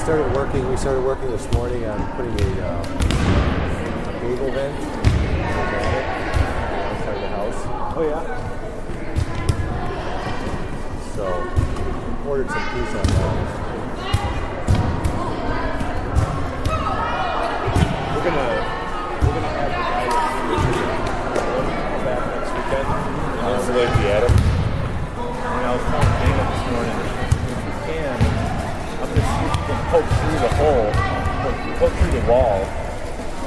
started working. We started working this morning on putting a uh, vent outside the house. Oh, yeah. So ordered some pizza. We're gonna we're gonna have the guy that's come back next weekend and insulate the attic. And I was telling Dana this morning, poke through the hole, poke, poke through the wall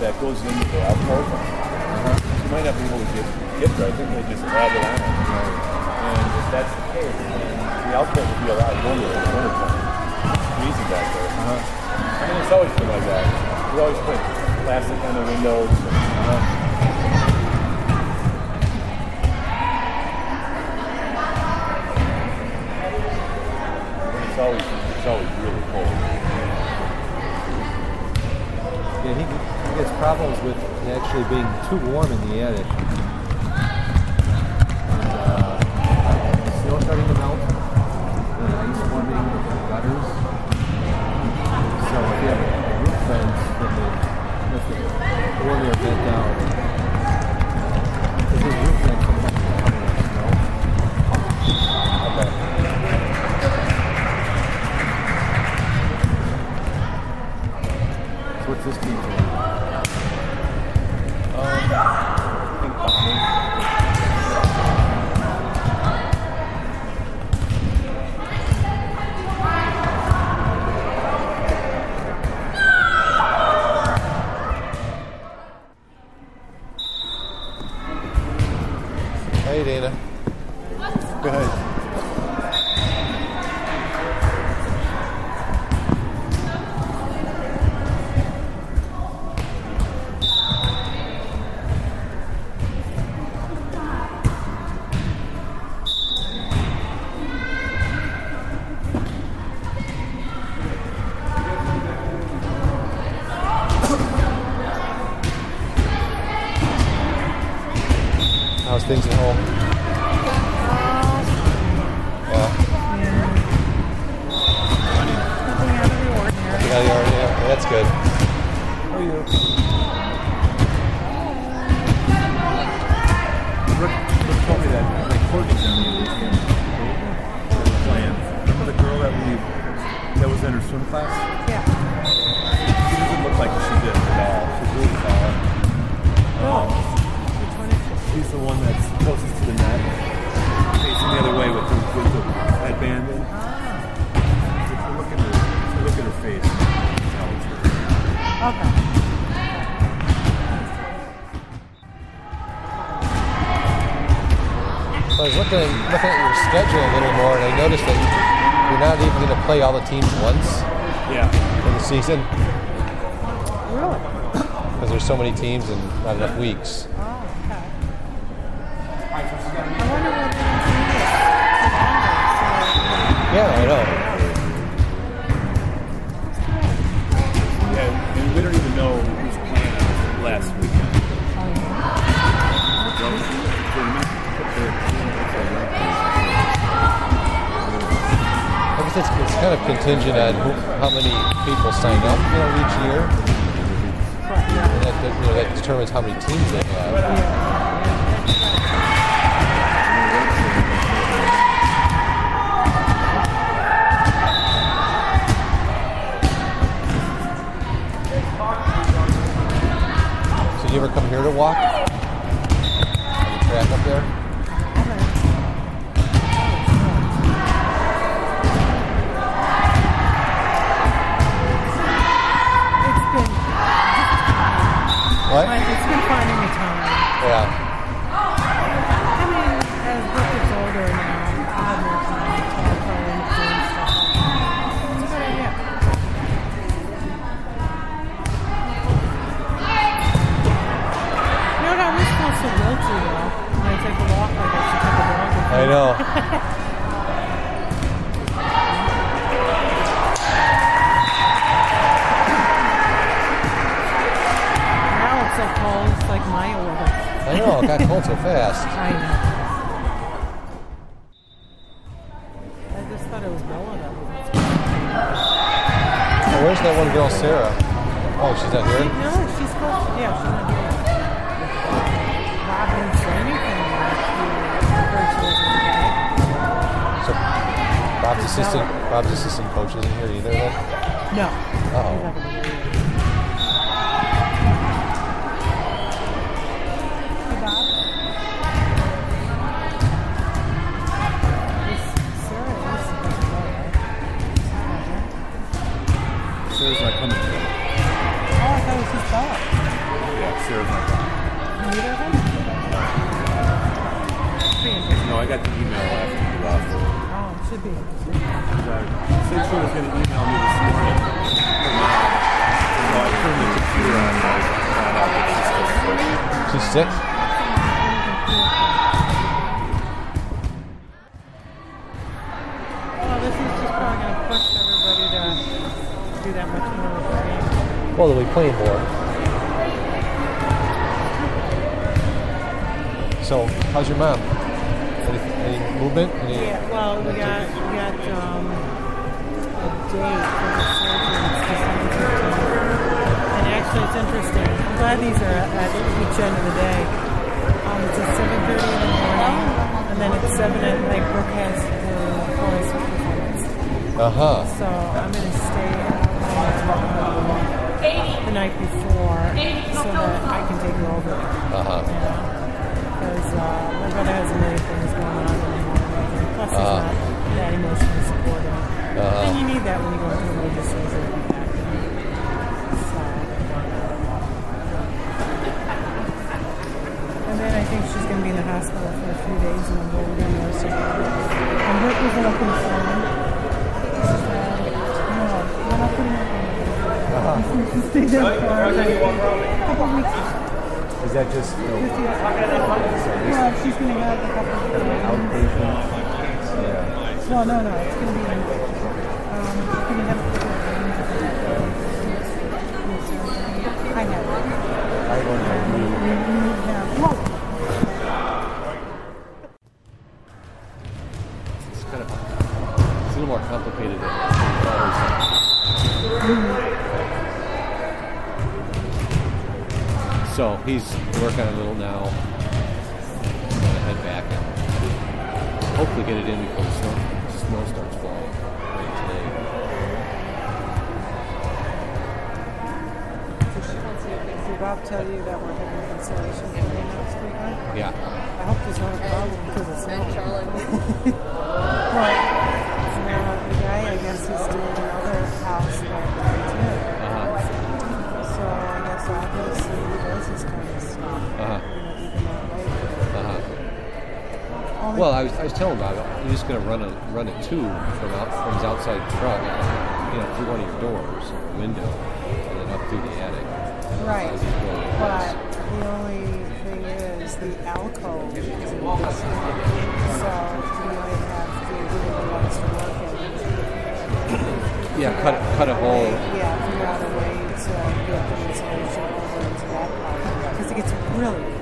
that goes into the alcove. You might not be able to get get there. I think they just add it on. And if that's the case, then the alcove will be a lot warmer in the wintertime. It's freezing back there. Uh-huh. I mean, it's always been like that. We always put plastic on the windows. And, uh, problems with actually being too warm in the attic. And, uh, snow starting to melt, and ice forming in the gutters. So if you have a roof vent, then the, that's the the one down. Because his roof vent sometimes covered in snow. So what's this team season Really? because there's so many teams and not enough weeks. Oh, okay. I wonder whether it's needed Yeah, I know. Yeah, and we don't even know who's playing last weekend. Oh, I guess it's, it's kind of contingent on who, how many people sign up, you know, each year. And that, that, you know, that determines how many teams they have. So you ever come here to walk? On the track up there? What? it's been finding the time. Yeah. Neither of them? No, I got the email after you left. Oh, it should be interesting. She said was going to email me this morning. So I turned the computer on and I found out that she's still sick. She's sick. Well, this is just probably So, how's your mom? Any, any movement? Any, Yeah, well, we got we got um, a date for the surgery. It's December 15th. And actually, it's interesting. I'm glad these are at, each end of the day. Um, it's at 7:30 in the morning, and then at 7 at night. Brooke has her chorus performance. Uh huh. So I'm going to stay the night before so that I can take her over. Uh huh. Uh, my brother has a million things going on morning. Plus, he's Uh-huh. not that emotionally supportive. Uh-huh. And you need that when you go into a major surgery like that. So. And then I think she's going to be in the hospital for a few days and then we're going to nurse her. Brooke was up in the phone. No, we're in the She stayed there for a couple weeks. Is that just you know, Just yet. Well, she's going to have a couple of outpatient? Yeah. Well, no, no, it's going to be. Um, it's going to have. I have it. I don't know. You you have. Whoa! It's kind of it's a little more complicated So he's working a little now. I'm gonna head back and hopefully get it in before the snow, snow starts falling late today. Did Bob tell you that we're having insulation coming next weekend? Yeah. I hope there's not a problem because it's not. Well, uh, Well, I was, I was telling Bob, you're just going to run a run a tube from out from his outside truck, you know, through one of your doors, or window, and then up through the attic. Right. As he's going across. But the only thing is the alcove is in this So you might have to, whoever wants to work it. Yeah, cut cut a hole. Yeah, figure out a way to get the insulation over into that part. Because it gets really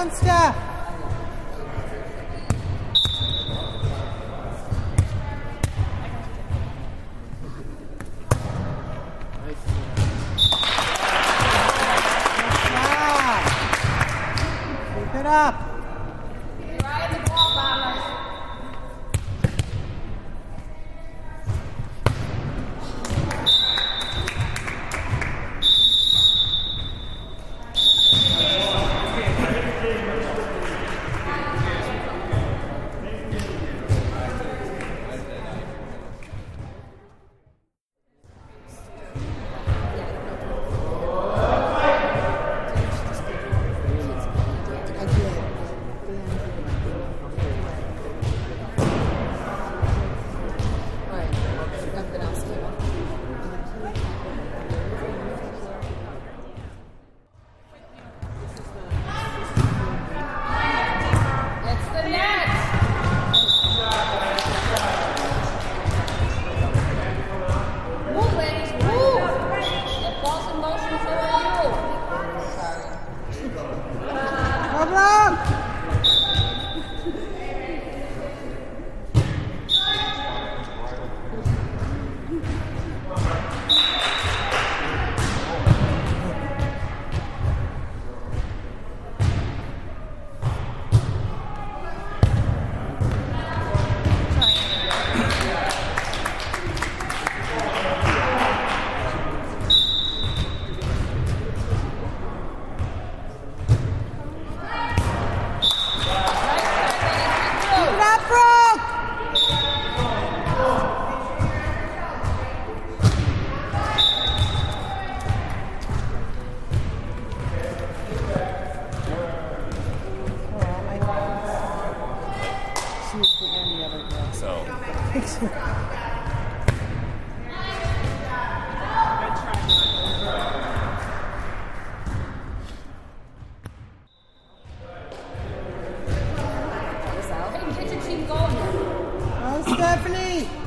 Monster! Stephanie!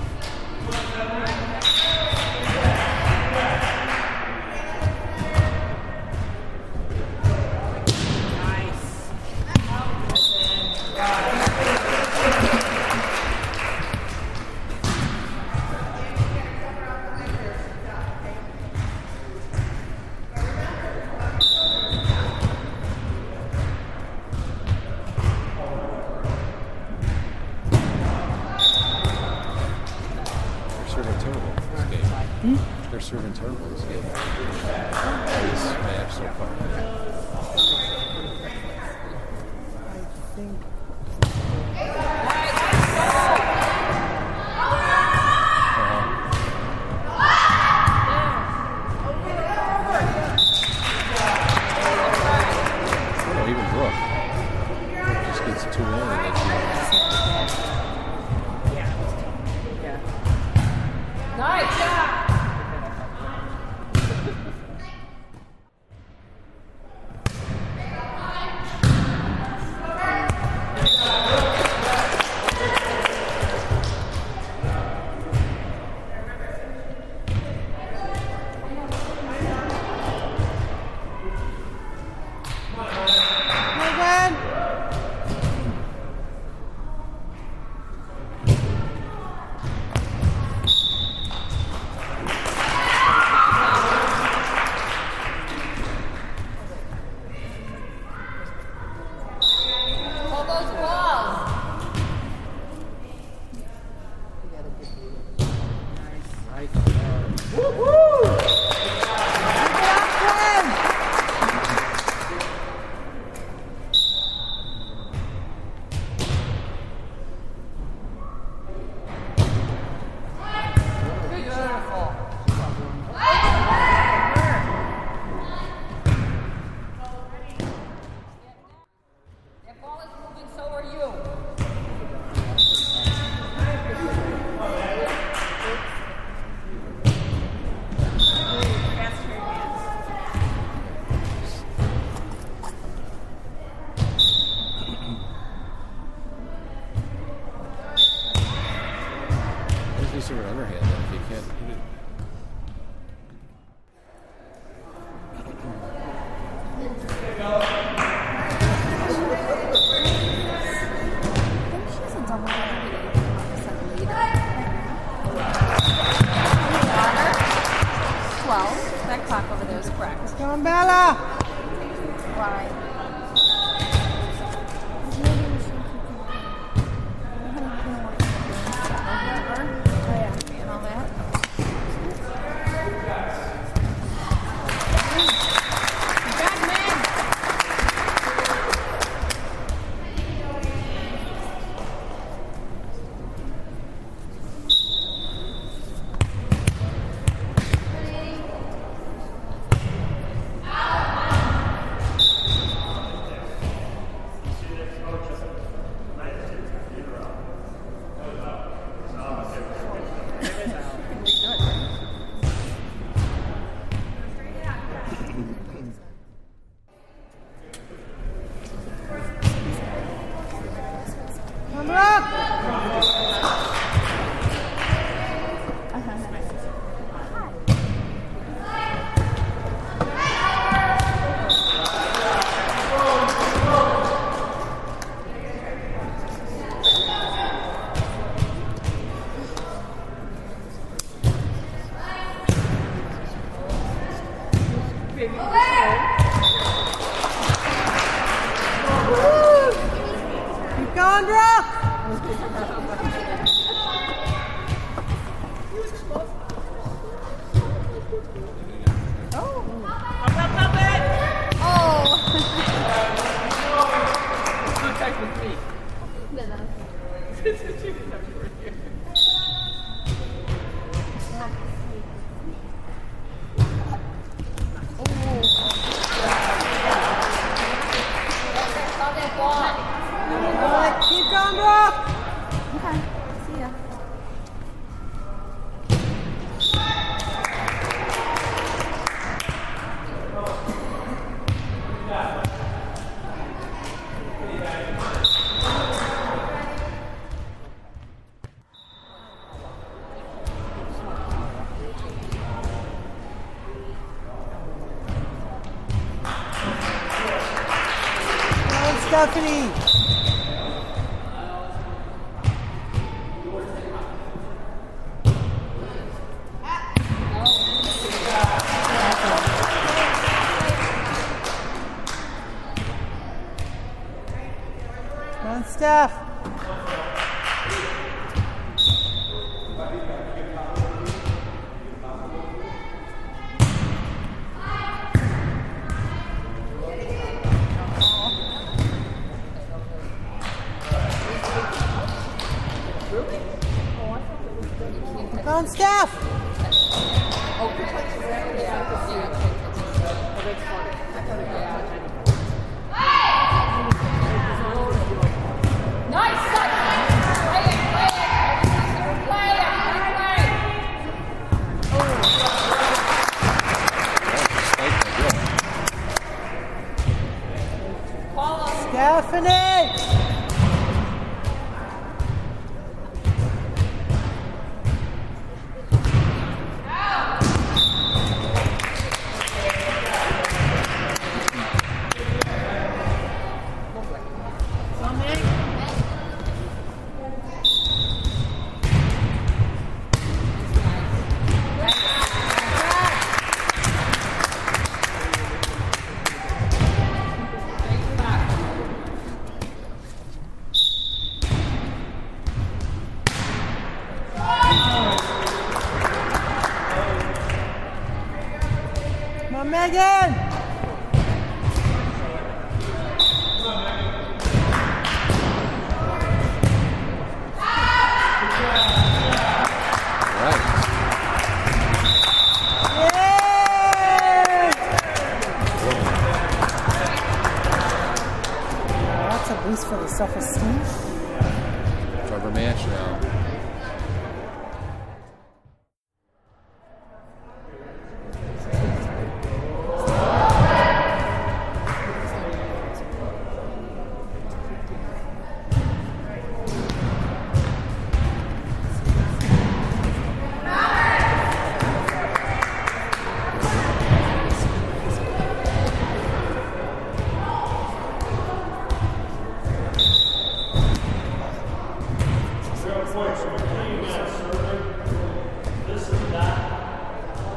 楽に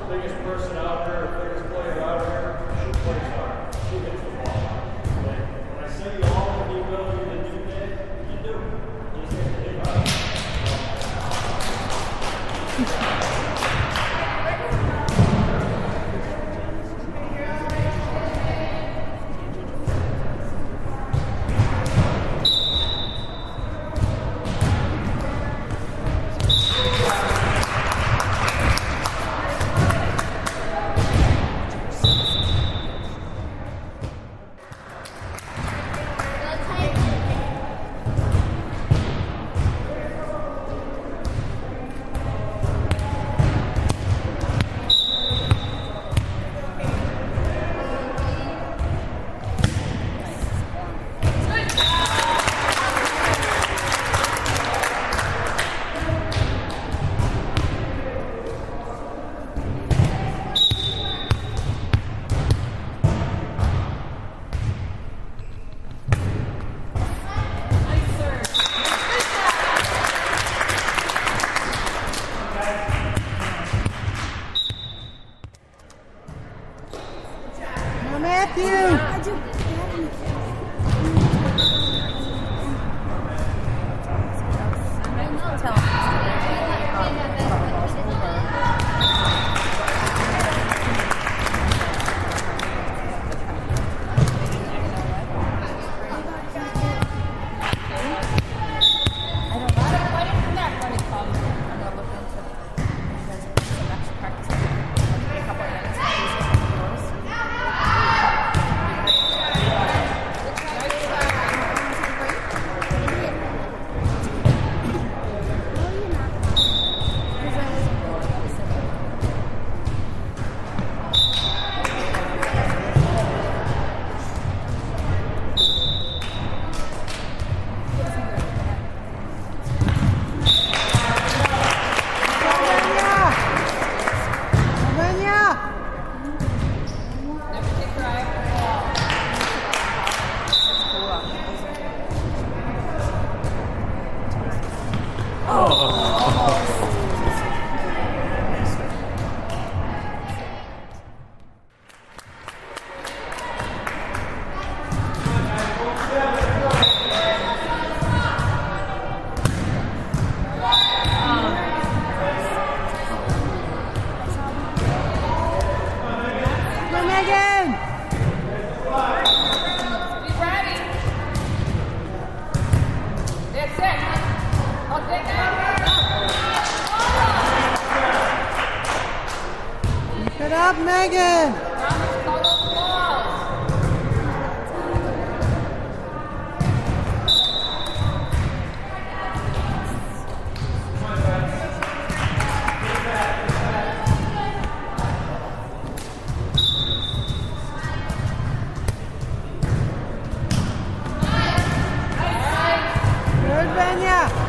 biggest person out there, biggest player out there, should play soccer. Penha!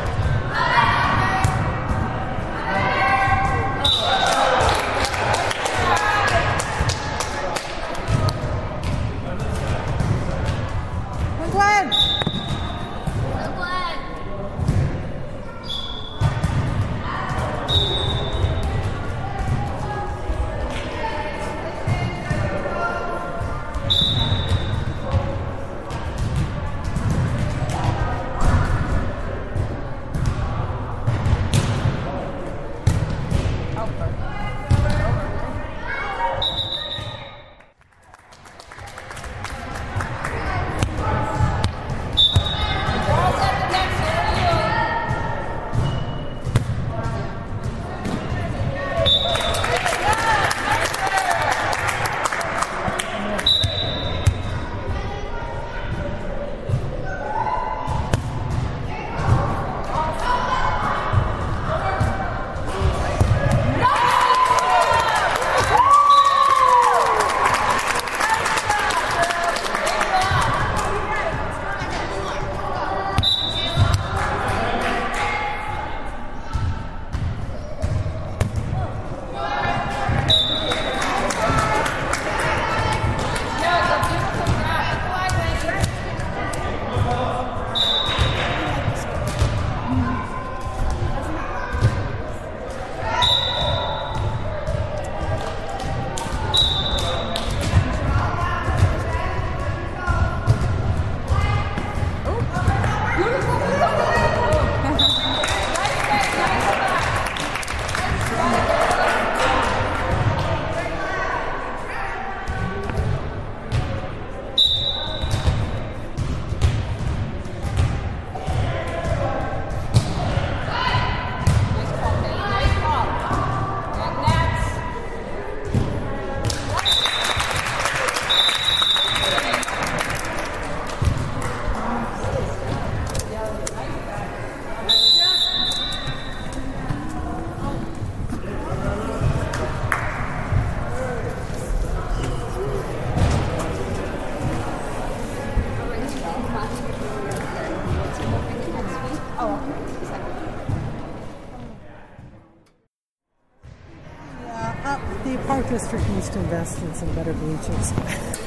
invest in some better bleachers.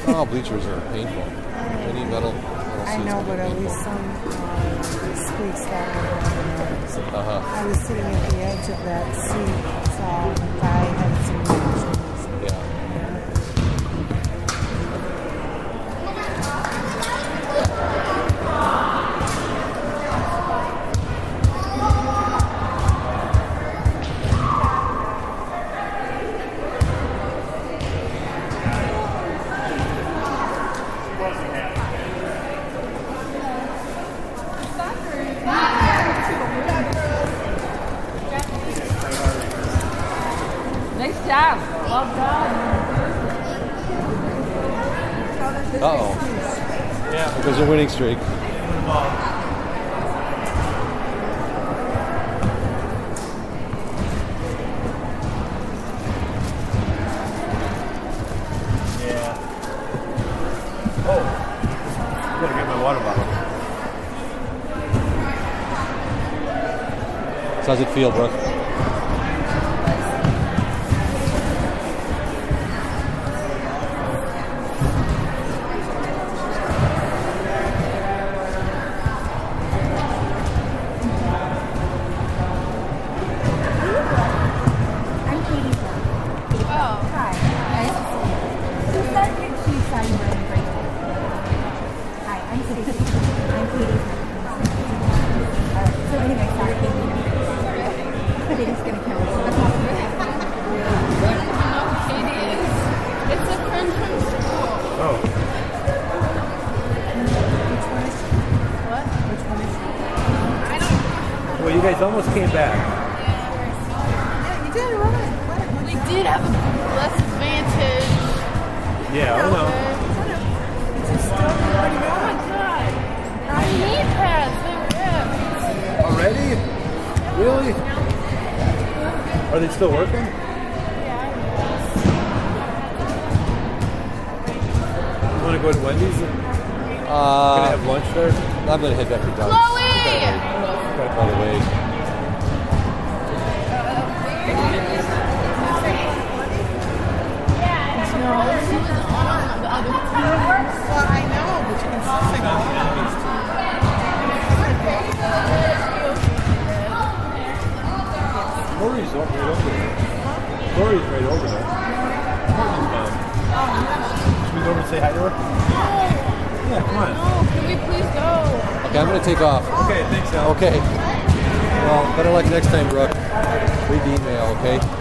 oh, bleachers are painful. Any metal. I know, but at least some uh, squeaks that. Uh-huh. I was sitting at the edge of that seat, so oh. Yeah. Because a winning streak. How does it feel, Brooke? Well, you guys almost came back. Yeah, you did right. We did have a less advantage. Yeah, I know. Already Oh my god. My knee pads, they ripped. Already? Really? Are they still working? You want to go to Wendy's? Uh, can I uh, have lunch there? I'm going to head back to Doug's. Chloe! By the way, Lori's right over there. Lori's right over there. Courtney's mom. Should we go over and say hi to her? Yeah, come on. We please go? okay, I'm gonna take off. Okay, thanks, Al. Okay. Well, better luck next time, Brooke. Read the email, okay?